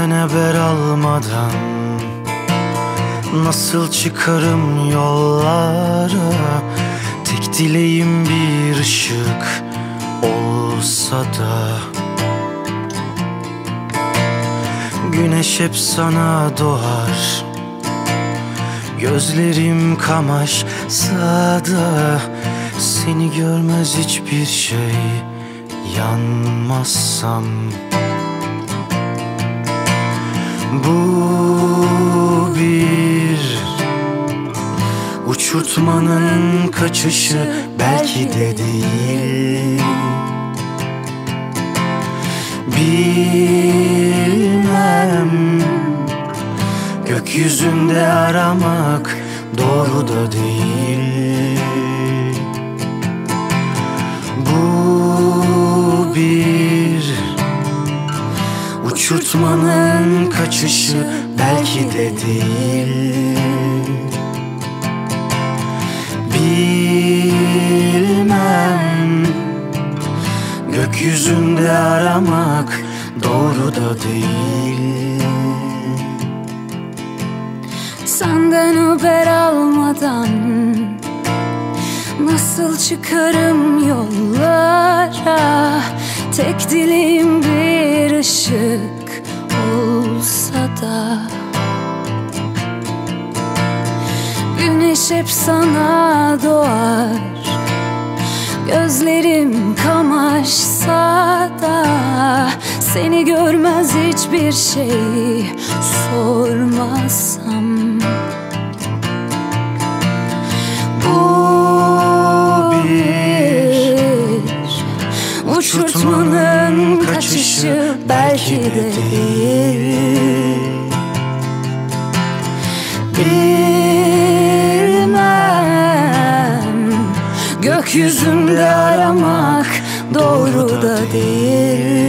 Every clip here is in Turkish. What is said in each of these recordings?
Senden haber almadan Nasıl çıkarım yollara Tek dileğim bir ışık olsa da. Güneş hep sana doğar. Gözlerim kamaşsa da Seni görmez hiçbir şey Yanmazsam Uçurtmanın kaçışı belki de değil. Bilmem Gökyüzünde aramak doğru da değil. Bu bir Uçurtmanın kaçışı belki de değil Gökyüzünde aramak doğru da değil. Senden haber almadan Nasıl çıkarım yollara? Tek dileğim bir ışık olsa da. Güneş hep sana doğar Seni görmez hiçbir şey sormazsam Bu bir Uçurtmanın kaçışı belki de değil Bilmem Gökyüzünde aramak doğru da değil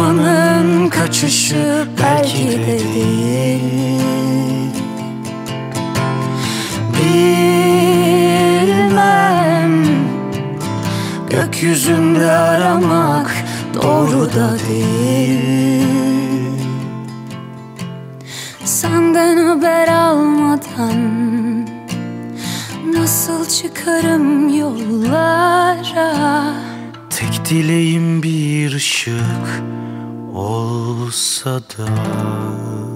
Uçurtmanın kaçışı belki de değil. Bilmem Gökyüzünde aramak doğru da değil. Senden haber almadan Nasıl çıkarım yollara? Tek dileğim bir ışık olsa da